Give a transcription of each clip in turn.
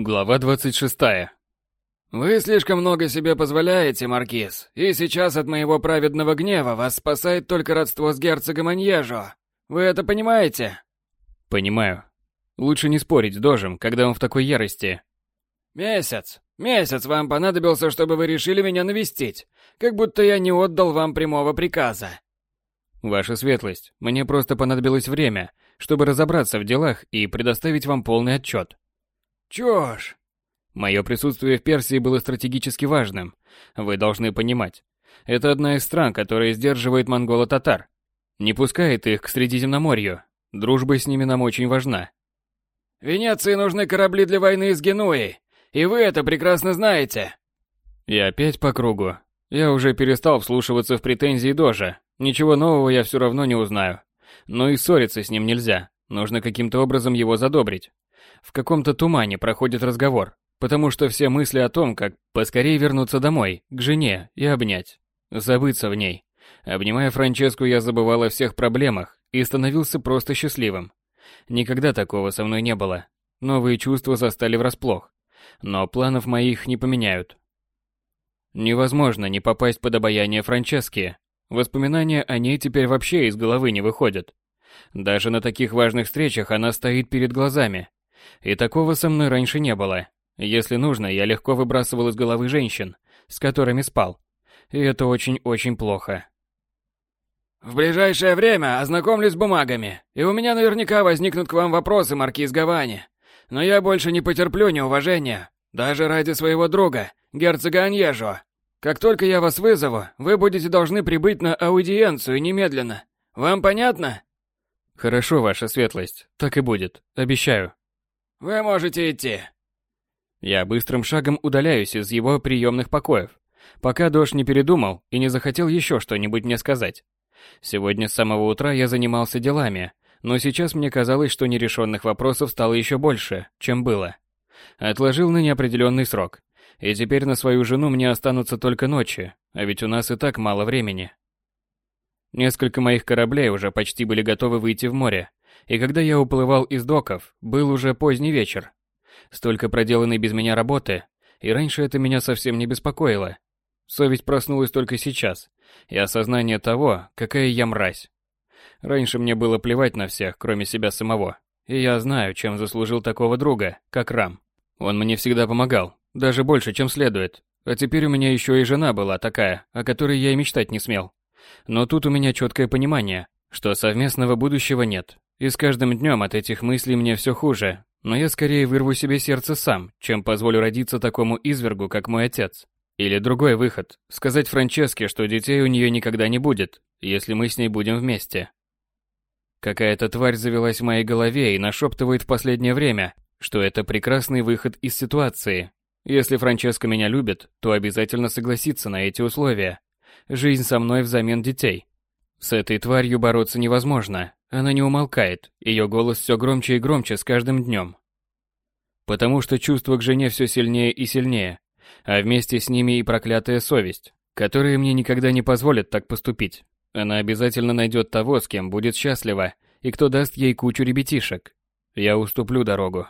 Глава 26. Вы слишком много себе позволяете, маркиз, и сейчас от моего праведного гнева вас спасает только родство с герцогом Аньежо. Вы это понимаете? Понимаю. Лучше не спорить с Дожем, когда он в такой ярости. Месяц. Месяц вам понадобился, чтобы вы решили меня навестить, как будто я не отдал вам прямого приказа. Ваша светлость, мне просто понадобилось время, чтобы разобраться в делах и предоставить вам полный отчет. Чушь. Мое присутствие в Персии было стратегически важным. Вы должны понимать. Это одна из стран, которая сдерживает монголо-татар. Не пускает их к Средиземноморью. Дружба с ними нам очень важна. Венеции нужны корабли для войны с Генуей. И вы это прекрасно знаете. И опять по кругу. Я уже перестал вслушиваться в претензии Дожа. Ничего нового я все равно не узнаю. Но и ссориться с ним нельзя. Нужно каким-то образом его задобрить. В каком-то тумане проходит разговор, потому что все мысли о том, как поскорее вернуться домой, к жене и обнять. Забыться в ней. Обнимая Франческу, я забывал о всех проблемах и становился просто счастливым. Никогда такого со мной не было. Новые чувства застали врасплох. Но планов моих не поменяют. Невозможно не попасть под обаяние Франчески. Воспоминания о ней теперь вообще из головы не выходят. Даже на таких важных встречах она стоит перед глазами. И такого со мной раньше не было. Если нужно, я легко выбрасывал из головы женщин, с которыми спал. И это очень-очень плохо. В ближайшее время ознакомлюсь с бумагами, и у меня наверняка возникнут к вам вопросы, маркиз Гавани. Но я больше не потерплю неуважения, даже ради своего друга, герцога Аньежо. Как только я вас вызову, вы будете должны прибыть на аудиенцию немедленно. Вам понятно? Хорошо, ваша светлость, так и будет, обещаю. Вы можете идти. Я быстрым шагом удаляюсь из его приемных покоев, пока дождь не передумал и не захотел еще что-нибудь мне сказать. Сегодня с самого утра я занимался делами, но сейчас мне казалось, что нерешенных вопросов стало еще больше, чем было. Отложил на неопределенный срок, и теперь на свою жену мне останутся только ночи, а ведь у нас и так мало времени. Несколько моих кораблей уже почти были готовы выйти в море, и когда я уплывал из доков, был уже поздний вечер. Столько проделанной без меня работы, и раньше это меня совсем не беспокоило. Совесть проснулась только сейчас, и осознание того, какая я мразь. Раньше мне было плевать на всех, кроме себя самого, и я знаю, чем заслужил такого друга, как Рам. Он мне всегда помогал, даже больше, чем следует. А теперь у меня еще и жена была такая, о которой я и мечтать не смел. Но тут у меня четкое понимание, что совместного будущего нет, и с каждым днем от этих мыслей мне все хуже, но я скорее вырву себе сердце сам, чем позволю родиться такому извергу, как мой отец. Или другой выход – сказать Франческе, что детей у нее никогда не будет, если мы с ней будем вместе. Какая-то тварь завелась в моей голове и нашептывает в последнее время, что это прекрасный выход из ситуации. Если Франческа меня любит, то обязательно согласится на эти условия. Жизнь со мной взамен детей. С этой тварью бороться невозможно, она не умолкает, ее голос все громче и громче с каждым днем. Потому что чувство к жене все сильнее и сильнее, а вместе с ними и проклятая совесть, которые мне никогда не позволят так поступить. Она обязательно найдет того, с кем будет счастлива, и кто даст ей кучу ребятишек. Я уступлю дорогу.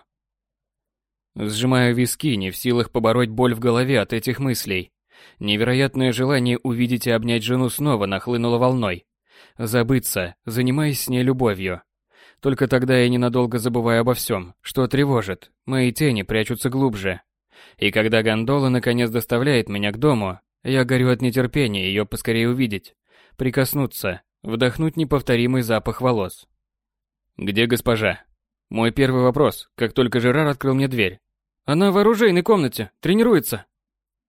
Сжимаю виски, не в силах побороть боль в голове от этих мыслей. Невероятное желание увидеть и обнять жену снова нахлынуло волной. Забыться, занимаясь с ней любовью. Только тогда я ненадолго забываю обо всем, что тревожит. Мои тени прячутся глубже. И когда гондола наконец доставляет меня к дому, я горю от нетерпения ее поскорее увидеть, прикоснуться, вдохнуть неповторимый запах волос. «Где госпожа?» Мой первый вопрос, как только Жерар открыл мне дверь. «Она в оружейной комнате, тренируется».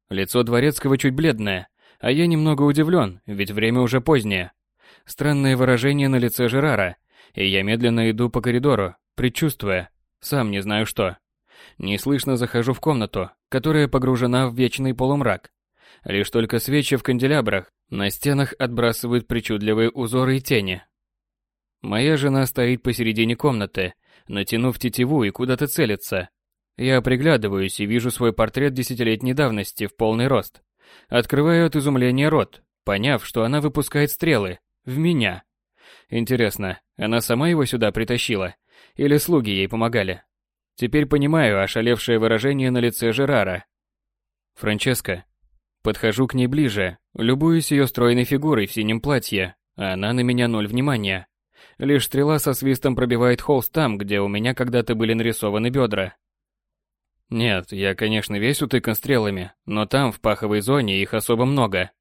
Лицо дворецкого чуть бледное, а я немного удивлен, ведь время уже позднее. Странное выражение на лице Жерара, и я медленно иду по коридору, предчувствуя, сам не знаю что. Неслышно захожу в комнату, которая погружена в вечный полумрак. Лишь только свечи в канделябрах на стенах отбрасывают причудливые узоры и тени. Моя жена стоит посередине комнаты, натянув тетиву и куда-то целится. Я приглядываюсь и вижу свой портрет десятилетней давности в полный рост. Открываю от изумления рот, поняв, что она выпускает стрелы, в меня. Интересно, она сама его сюда притащила? Или слуги ей помогали? Теперь понимаю ошалевшее выражение на лице Жерара. Франческа. Подхожу к ней ближе, любуюсь ее стройной фигурой в синем платье, а она на меня ноль внимания. Лишь стрела со свистом пробивает холст там, где у меня когда-то были нарисованы бедра. Нет, я, конечно, весь утыкан стрелами, но там, в паховой зоне, их особо много.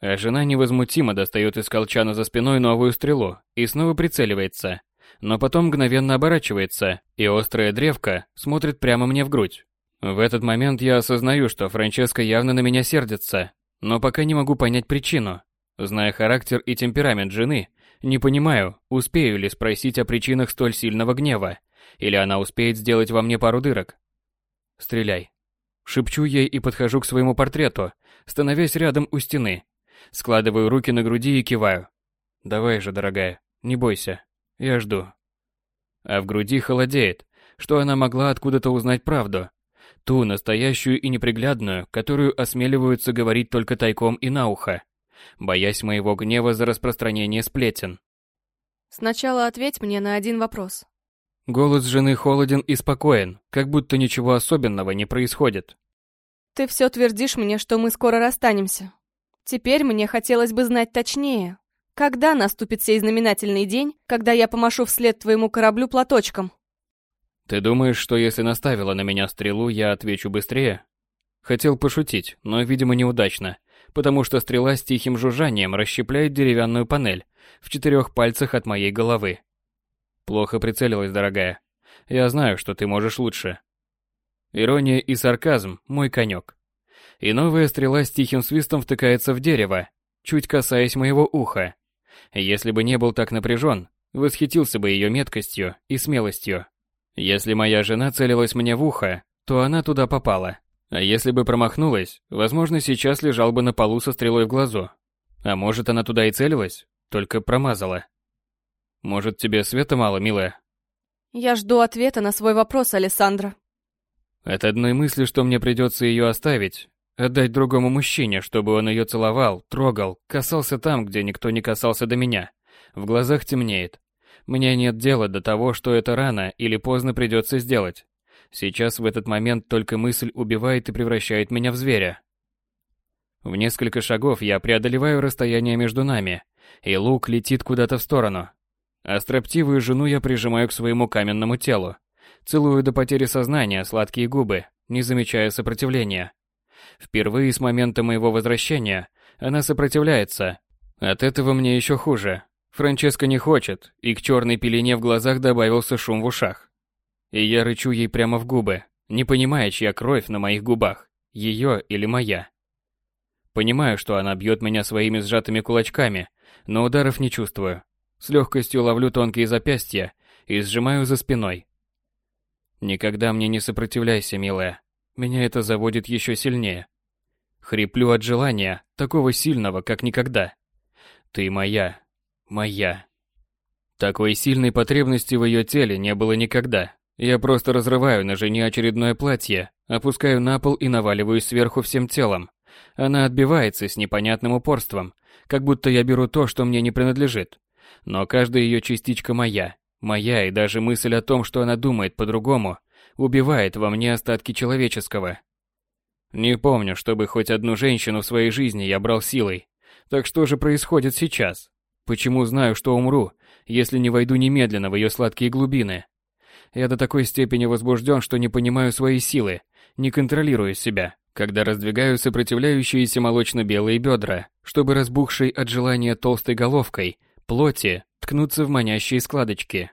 А жена невозмутимо достает из колчана за спиной новую стрелу и снова прицеливается, но потом мгновенно оборачивается, и острая древка смотрит прямо мне в грудь. В этот момент я осознаю, что Франческа явно на меня сердится, но пока не могу понять причину. Зная характер и темперамент жены, не понимаю, успею ли спросить о причинах столь сильного гнева, или она успеет сделать во мне пару дырок. Стреляй. Шепчу ей и подхожу к своему портрету, становясь рядом у стены. Складываю руки на груди и киваю. Давай же, дорогая, не бойся. Я жду. А в груди холодеет, что она могла откуда-то узнать правду. Ту настоящую и неприглядную, которую осмеливаются говорить только тайком и на ухо, боясь моего гнева за распространение сплетен. Сначала ответь мне на один вопрос. Голос жены холоден и спокоен, как будто ничего особенного не происходит. Ты все твердишь мне, что мы скоро расстанемся. Теперь мне хотелось бы знать точнее, когда наступит сей знаменательный день, когда я помашу вслед твоему кораблю платочком? Ты думаешь, что если наставила на меня стрелу, я отвечу быстрее? Хотел пошутить, но, видимо, неудачно, потому что стрела с тихим жужжанием расщепляет деревянную панель в четырех пальцах от моей головы. Плохо прицелилась, дорогая. Я знаю, что ты можешь лучше. Ирония и сарказм – мой конек. И новая стрела с тихим свистом втыкается в дерево, чуть касаясь моего уха. Если бы не был так напряжен, восхитился бы ее меткостью и смелостью. Если моя жена целилась мне в ухо, то она туда попала. А если бы промахнулась, возможно, сейчас лежал бы на полу со стрелой в глазу. А может, она туда и целилась, только промазала. Может, тебе света мало, милая? Я жду ответа на свой вопрос, Александра. От одной мысли, что мне придется ее оставить, отдать другому мужчине, чтобы он ее целовал, трогал, касался там, где никто не касался до меня. В глазах темнеет. Мне нет дела до того, что это рано или поздно придется сделать. Сейчас в этот момент только мысль убивает и превращает меня в зверя. В несколько шагов я преодолеваю расстояние между нами, и лук летит куда-то в сторону. А строптивую жену я прижимаю к своему каменному телу. Целую до потери сознания сладкие губы, не замечая сопротивления. Впервые с момента моего возвращения она сопротивляется. От этого мне еще хуже. Франческа не хочет, и к черной пелене в глазах добавился шум в ушах. И я рычу ей прямо в губы, не понимая, чья кровь на моих губах, ее или моя. Понимаю, что она бьет меня своими сжатыми кулачками, но ударов не чувствую. С легкостью ловлю тонкие запястья и сжимаю за спиной. Никогда мне не сопротивляйся, милая. Меня это заводит еще сильнее. Хриплю от желания, такого сильного, как никогда. Ты моя, моя. Такой сильной потребности в ее теле не было никогда. Я просто разрываю на жене очередное платье, опускаю на пол и наваливаюсь сверху всем телом. Она отбивается с непонятным упорством, как будто я беру то, что мне не принадлежит. Но каждая ее частичка моя, моя и даже мысль о том, что она думает по-другому, убивает во мне остатки человеческого. Не помню, чтобы хоть одну женщину в своей жизни я брал силой. Так что же происходит сейчас? Почему знаю, что умру, если не войду немедленно в ее сладкие глубины? Я до такой степени возбужден, что не понимаю своей силы, не контролирую себя, когда раздвигаю сопротивляющиеся молочно-белые бедра, чтобы разбухшей от желания толстой головкой плоти ткнуться в манящие складочки.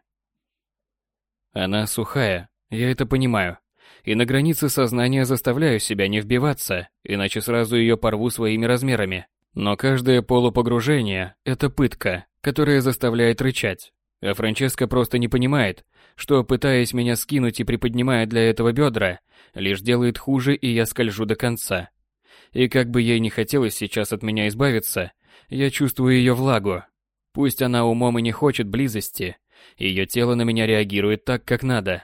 Она сухая, я это понимаю. И на границе сознания заставляю себя не вбиваться, иначе сразу ее порву своими размерами. Но каждое полупогружение – это пытка, которая заставляет рычать. А Франческа просто не понимает, что, пытаясь меня скинуть и приподнимая для этого бедра, лишь делает хуже, и я скольжу до конца. И как бы ей не хотелось сейчас от меня избавиться, я чувствую ее влагу, Пусть она умом и не хочет близости, ее тело на меня реагирует так, как надо.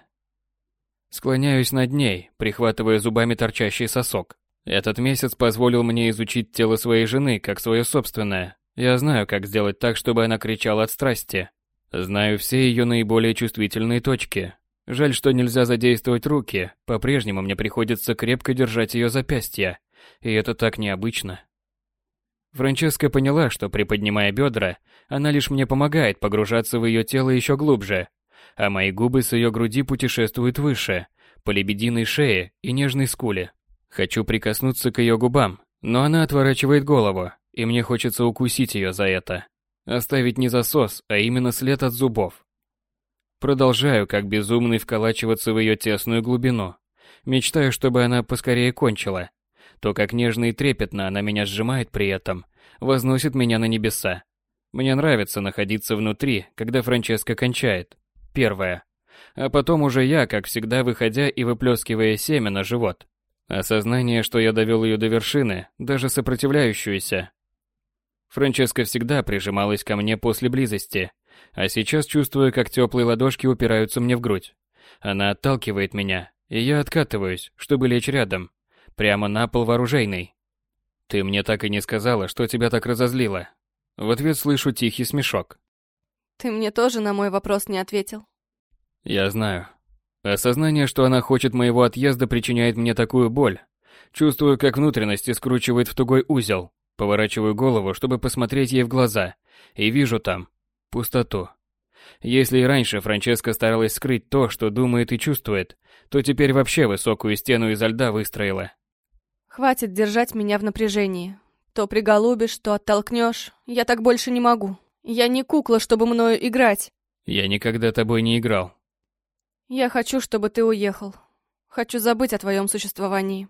Склоняюсь над ней, прихватывая зубами торчащий сосок. Этот месяц позволил мне изучить тело своей жены как свое собственное. Я знаю, как сделать так, чтобы она кричала от страсти. Знаю все ее наиболее чувствительные точки. Жаль, что нельзя задействовать руки, по-прежнему мне приходится крепко держать ее запястья, и это так необычно. Франческа поняла, что приподнимая бедра, она лишь мне помогает погружаться в ее тело еще глубже, а мои губы с ее груди путешествуют выше, по лебединой шее и нежной скуле. Хочу прикоснуться к ее губам, но она отворачивает голову, и мне хочется укусить ее за это. Оставить не засос, а именно след от зубов. Продолжаю, как безумный, вколачиваться в ее тесную глубину. Мечтаю, чтобы она поскорее кончила. То, как нежно и трепетно она меня сжимает при этом, возносит меня на небеса. Мне нравится находиться внутри, когда Франческа кончает. Первое. А потом уже я, как всегда, выходя и выплескивая семя на живот. Осознание, что я довел ее до вершины, даже сопротивляющуюся. Франческа всегда прижималась ко мне после близости, а сейчас чувствую, как теплые ладошки упираются мне в грудь. Она отталкивает меня, и я откатываюсь, чтобы лечь рядом, прямо на пол вооружейный. Ты мне так и не сказала, что тебя так разозлило. В ответ слышу тихий смешок. Ты мне тоже на мой вопрос не ответил. Я знаю. Осознание, что она хочет моего отъезда, причиняет мне такую боль. Чувствую, как внутренности скручивает в тугой узел. Поворачиваю голову, чтобы посмотреть ей в глаза, и вижу там пустоту. Если и раньше Франческа старалась скрыть то, что думает и чувствует, то теперь вообще высокую стену изо льда выстроила. Хватит держать меня в напряжении. То приголубишь, то оттолкнешь. Я так больше не могу. Я не кукла, чтобы мною играть. Я никогда тобой не играл. Я хочу, чтобы ты уехал. Хочу забыть о твоем существовании.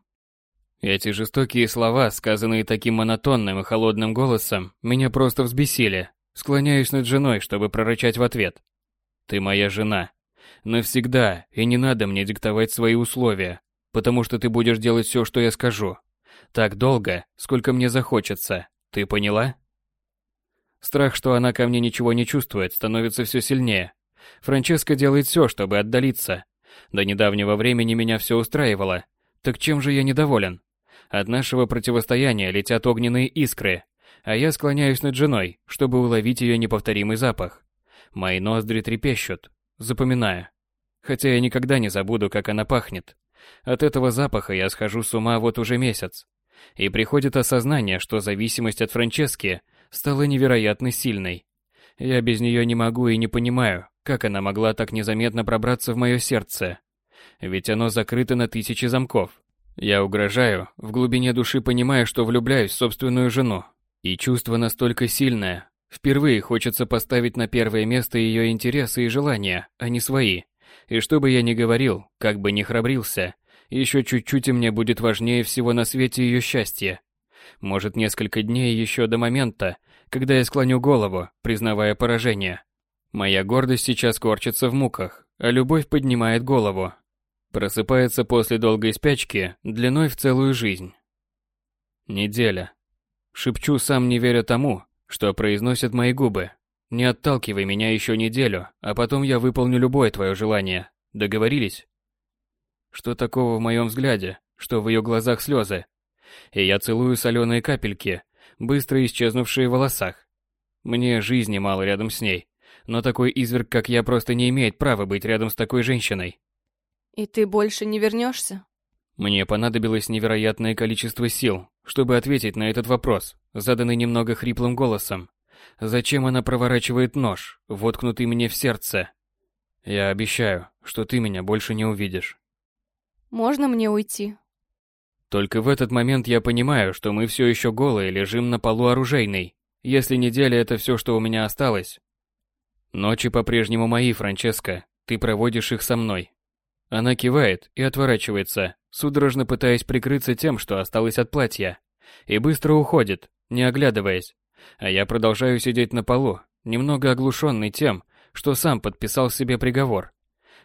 Эти жестокие слова, сказанные таким монотонным и холодным голосом, меня просто взбесили. Склоняюсь над женой, чтобы прорычать в ответ. Ты моя жена. Навсегда, и не надо мне диктовать свои условия, потому что ты будешь делать все, что я скажу. Так долго, сколько мне захочется. Ты поняла? Страх, что она ко мне ничего не чувствует, становится все сильнее. Франческа делает все, чтобы отдалиться. До недавнего времени меня все устраивало. Так чем же я недоволен? От нашего противостояния летят огненные искры, а я склоняюсь над женой, чтобы уловить ее неповторимый запах. Мои ноздри трепещут, запоминая. Хотя я никогда не забуду, как она пахнет. От этого запаха я схожу с ума вот уже месяц. И приходит осознание, что зависимость от Франчески стала невероятно сильной. Я без нее не могу и не понимаю, как она могла так незаметно пробраться в мое сердце. Ведь оно закрыто на тысячи замков. Я угрожаю, в глубине души понимая, что влюбляюсь в собственную жену, и чувство настолько сильное. Впервые хочется поставить на первое место ее интересы и желания, а не свои. И что бы я ни говорил, как бы ни храбрился, еще чуть-чуть и мне будет важнее всего на свете ее счастье. Может, несколько дней еще до момента, когда я склоню голову, признавая поражение. Моя гордость сейчас корчится в муках, а любовь поднимает голову. Просыпается после долгой спячки, длиной в целую жизнь. Неделя. Шепчу, сам не веря тому, что произносят мои губы. Не отталкивай меня еще неделю, а потом я выполню любое твое желание. Договорились? Что такого в моем взгляде, что в ее глазах слезы? И я целую соленые капельки, быстро исчезнувшие в волосах. Мне жизни мало рядом с ней, но такой изверг, как я, просто не имеет права быть рядом с такой женщиной. И ты больше не вернешься? Мне понадобилось невероятное количество сил, чтобы ответить на этот вопрос, заданный немного хриплым голосом. Зачем она проворачивает нож, воткнутый мне в сердце? Я обещаю, что ты меня больше не увидишь. Можно мне уйти? Только в этот момент я понимаю, что мы все еще голые лежим на полу оружейной. Если неделя это все, что у меня осталось. Ночи по-прежнему мои, Франческа. Ты проводишь их со мной. Она кивает и отворачивается, судорожно пытаясь прикрыться тем, что осталось от платья, и быстро уходит, не оглядываясь. А я продолжаю сидеть на полу, немного оглушенный тем, что сам подписал себе приговор.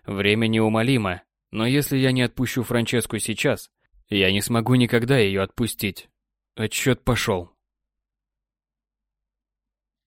Время неумолимо, но если я не отпущу Франческу сейчас, я не смогу никогда ее отпустить. Отсчет пошел.